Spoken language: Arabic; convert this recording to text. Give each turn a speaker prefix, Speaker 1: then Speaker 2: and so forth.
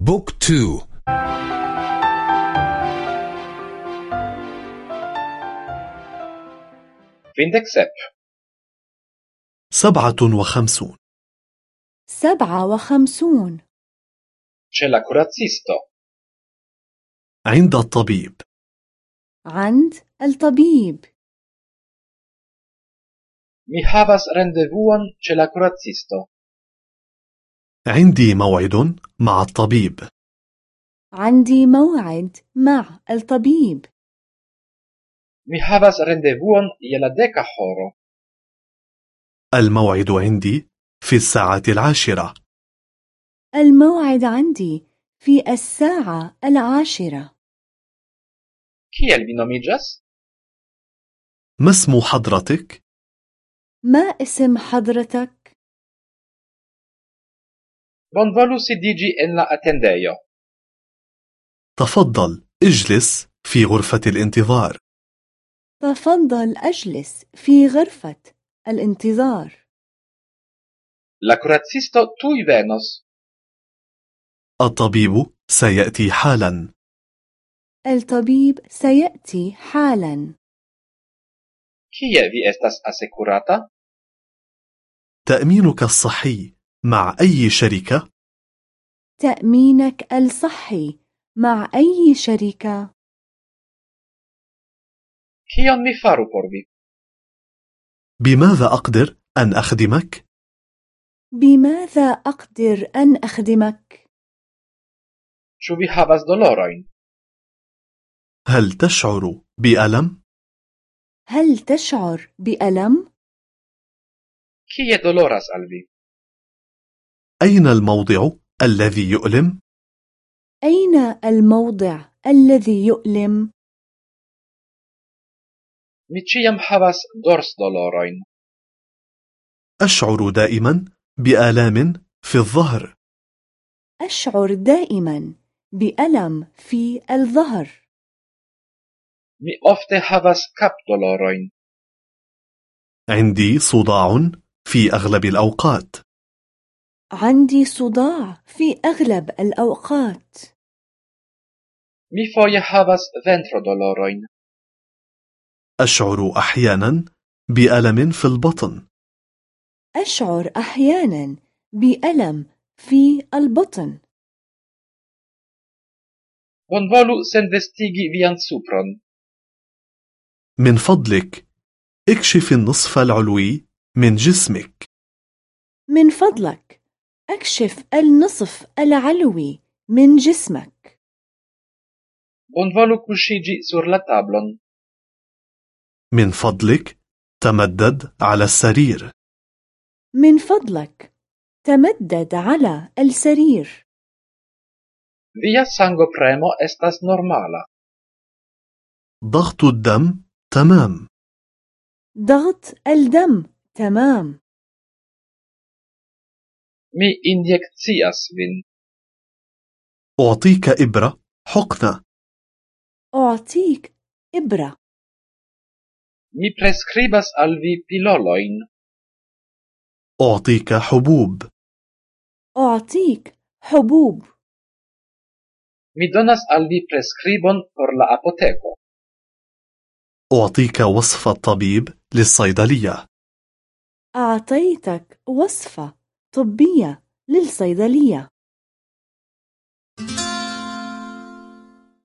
Speaker 1: بوك تو.
Speaker 2: kvindek sep
Speaker 3: سبعة وخمسون.
Speaker 4: سبعة وخمسون.
Speaker 2: La kuracisto.
Speaker 3: عند الطبيب.
Speaker 4: عند الطبيب.
Speaker 2: Mi havas rendevuon ĉe la kuracisto.
Speaker 3: عندي موعد مع الطبيب
Speaker 4: عندي موعد مع الطبيب
Speaker 2: Mi havas rendevuon je la deka horo.
Speaker 3: الموعد عندي في الساعة العاشرة
Speaker 4: الموعد عندي في الساعة العاشرة
Speaker 2: Kiel vi nomiĝas?
Speaker 3: ما اسم حضرتك؟
Speaker 4: ما اسم حضرتك؟
Speaker 2: Bonvolu sidiĝi en la atendejo.
Speaker 3: تفضل اجلس في غرفة الانتظار
Speaker 4: تفضل أجلس في غرفة الانتظار
Speaker 2: La kuracisto tuj venos.
Speaker 3: الطبيب سيأتي حالا
Speaker 4: الطبيب سيأتي حالا
Speaker 2: Kie vi estas asekurata?
Speaker 3: تأمينك الصحي مع أي شركة؟
Speaker 4: تأمينك الصحي مع أي شركة؟
Speaker 2: Kion mi faru por vi?
Speaker 3: بماذا أقدر أن أخدمك؟
Speaker 4: بماذا أقدر أن أخدمك؟
Speaker 2: Ĉu vi havas dolorojn?
Speaker 3: هل تشعر بألم؟
Speaker 4: هل تشعر بألم؟
Speaker 2: Kie doloras al vi?
Speaker 3: أين الموضع الذي يؤلم؟
Speaker 4: أين الموضع الذي يؤلم؟
Speaker 2: Mi ĉiam havas dorsdolorojn.
Speaker 3: أشعر دائما بآلام في الظهر
Speaker 4: أشعر دائما بألم في الظهر
Speaker 2: Mi ofte havas kapdolorojn.
Speaker 3: عندي صداع في أغلب الأوقات
Speaker 4: عندي صداع في أغلب الأوقات.
Speaker 2: Mi foje havas ventrodolorojn.
Speaker 3: أشعر أحيانا بألم في البطن.
Speaker 4: أشعر أحيانا بألم في البطن.
Speaker 2: Bonvolu senvestigi vian supron.
Speaker 3: من فضلك اكشف النصف العلوي من جسمك.
Speaker 4: من فضلك. أكشف النصف العلوي من جسمك.
Speaker 2: Bonvolu kuŝiĝi sur la tablon.
Speaker 3: من فضلك تمدد على السرير.
Speaker 4: من فضلك تمدد على السرير.
Speaker 2: Via sangopremo estas normala.
Speaker 3: ضغط الدم تمام.
Speaker 4: ضغط الدم تمام.
Speaker 2: Mi injekcias vin.
Speaker 3: أعطيك إبرة حقنة
Speaker 4: أعطيك إبرة
Speaker 2: Mi preskribas al vi pilolojn.
Speaker 3: أعطيك حبوب
Speaker 4: أعطيك حبوب
Speaker 2: Mi donas al vi preskribon por la apoteko.
Speaker 3: أعطيك وصف الطبيب للصيدلية
Speaker 4: أعطيتك وصفة طبية للصيدلية.